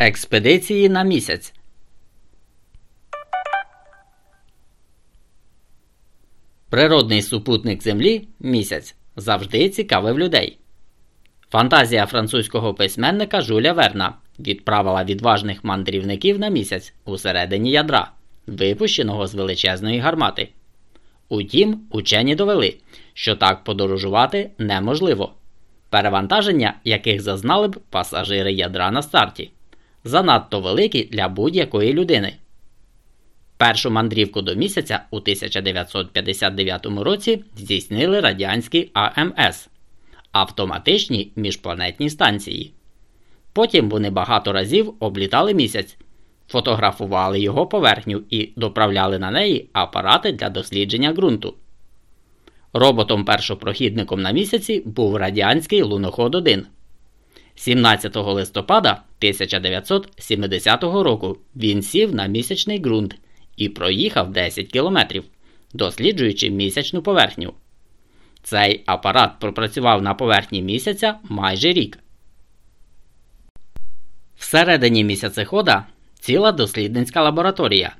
Експедиції на місяць. Природний супутник Землі місяць завжди цікавив людей. Фантазія французького письменника Жуля Верна відправила відважних мандрівників на місяць усередині ядра, випущеного з величезної гармати. Утім, учені довели, що так подорожувати неможливо, перевантаження яких зазнали б пасажири ядра на старті занадто великі для будь-якої людини. Першу мандрівку до місяця у 1959 році здійснили радянські АМС автоматичні міжпланетні станції. Потім вони багато разів облітали місяць, фотографували його поверхню і доправляли на неї апарати для дослідження ґрунту. Роботом першопрохідником на місяці був радянський луноход 1 17 листопада 1970 року він сів на місячний ґрунт і проїхав 10 кілометрів, досліджуючи місячну поверхню. Цей апарат пропрацював на поверхні місяця майже рік. Всередині місяцехода ціла дослідницька лабораторія.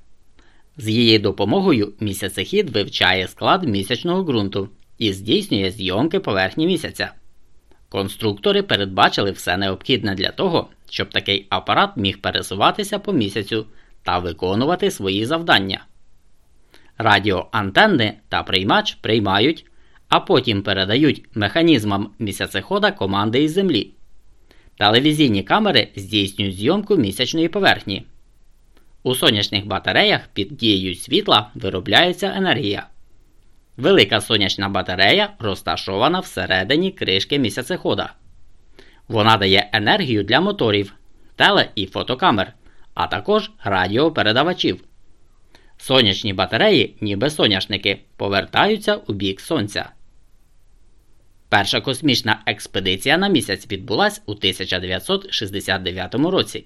З її допомогою місяцехід вивчає склад місячного ґрунту і здійснює зйомки поверхні місяця. Конструктори передбачили все необхідне для того, щоб такий апарат міг пересуватися по місяцю та виконувати свої завдання. Радіоантенни та приймач приймають, а потім передають механізмам місяцехода команди із Землі. Телевізійні камери здійснюють зйомку місячної поверхні. У сонячних батареях під дією світла виробляється енергія. Велика сонячна батарея розташована всередині кришки місяцехода. Вона дає енергію для моторів, теле і фотокамер, а також радіопередавачів. Сонячні батареї, ніби соняшники, повертаються у бік сонця. Перша космічна експедиція на місяць відбулася у 1969 році.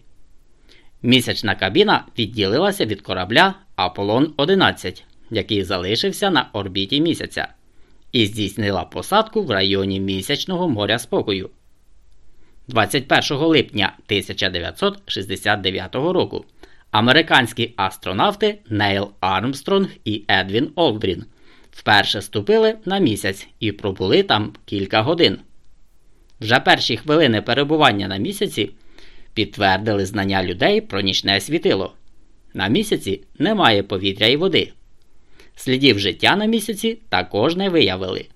Місячна кабіна відділилася від корабля Аполлон 11 який залишився на орбіті місяця, і здійснила посадку в районі місячного моря спокою. 21 липня 1969 року американські астронавти Нейл Армстронг і Едвін Олдрін вперше ступили на місяць і пробули там кілька годин. Вже перші хвилини перебування на місяці підтвердили знання людей про нічне світило. На місяці немає повітря і води. Слідів життя на місяці також не виявили.